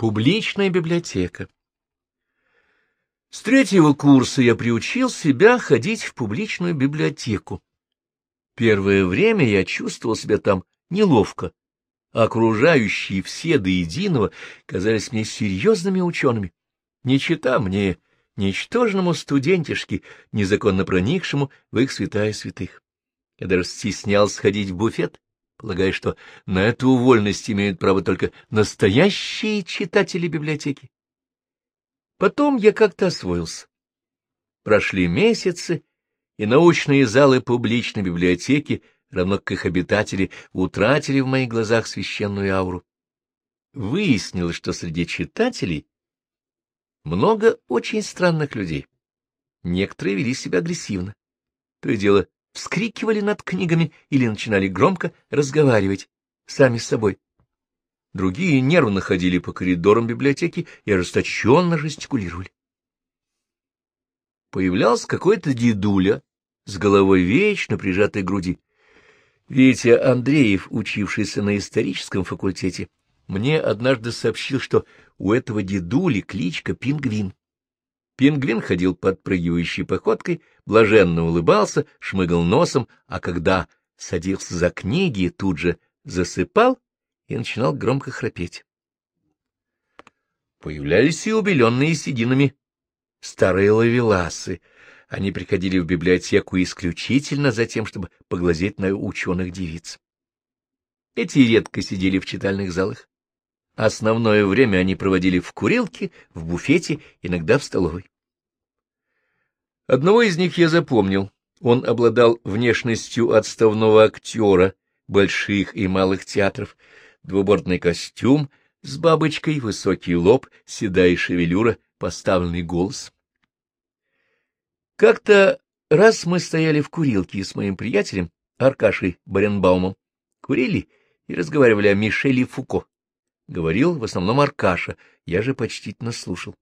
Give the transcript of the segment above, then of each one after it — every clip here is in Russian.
Публичная библиотека. С третьего курса я приучил себя ходить в публичную библиотеку. Первое время я чувствовал себя там неловко. Окружающие все до единого казались мне серьезными учеными. Не чита мне, ничтожному студентишке, незаконно проникшему в их святая святых. Я даже стеснялся ходить в буфет, полагая, что на эту вольность имеют право только настоящие читатели библиотеки. Потом я как-то освоился. Прошли месяцы, и научные залы публичной библиотеки, равно как их обитатели, утратили в моих глазах священную ауру. Выяснилось, что среди читателей много очень странных людей. Некоторые вели себя агрессивно. То и дело вскрикивали над книгами или начинали громко разговаривать сами с собой. Другие нервно ходили по коридорам библиотеки и ожесточенно жестикулировали. Появлялся какой-то дедуля с головой вечно прижатой груди. Витя Андреев, учившийся на историческом факультете, мне однажды сообщил, что у этого дедули кличка Пингвин. Пингвин ходил подпрыгивающей походкой, блаженно улыбался, шмыгал носом, а когда садился за книги, тут же засыпал и начинал громко храпеть. Появлялись и убеленные сединами старые лавеласы. Они приходили в библиотеку исключительно за тем, чтобы поглазеть на ученых девиц. Эти редко сидели в читальных залах. Основное время они проводили в курилке, в буфете, иногда в столовой. Одного из них я запомнил. Он обладал внешностью отставного актера больших и малых театров, двубортный костюм с бабочкой, высокий лоб, седая шевелюра, поставленный голос. Как-то раз мы стояли в курилке с моим приятелем Аркашей Баренбаумом, курили и разговаривали о Мишеле Фуко. Говорил в основном Аркаша, я же почтительно слушал.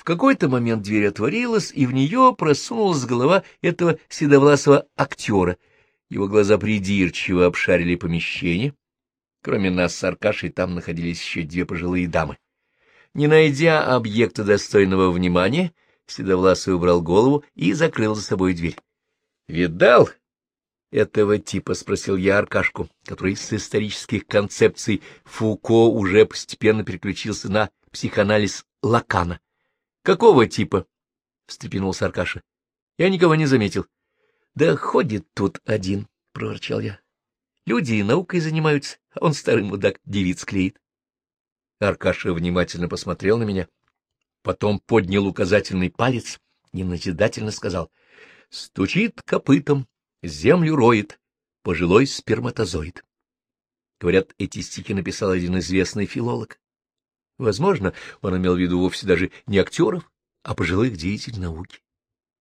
В какой-то момент дверь отворилась, и в нее просунулась голова этого седовласого актера. Его глаза придирчиво обшарили помещение. Кроме нас с Аркашей там находились еще две пожилые дамы. Не найдя объекта достойного внимания, Седовласый убрал голову и закрыл за собой дверь. — Видал этого типа? — спросил я Аркашку, который с исторических концепций Фуко уже постепенно переключился на психоанализ Лакана. — Какого типа? — встрепенулся Аркаша. — Я никого не заметил. — Да ходит тут один, — проворчал я. — Люди и наукой занимаются, а он старый мудак девиц клеит. Аркаша внимательно посмотрел на меня, потом поднял указательный палец и назидательно сказал — Стучит копытом, землю роет, пожилой сперматозоид. Говорят, эти стихи написал один известный филолог. Возможно, он имел в виду вовсе даже не актеров, а пожилых деятелей науки.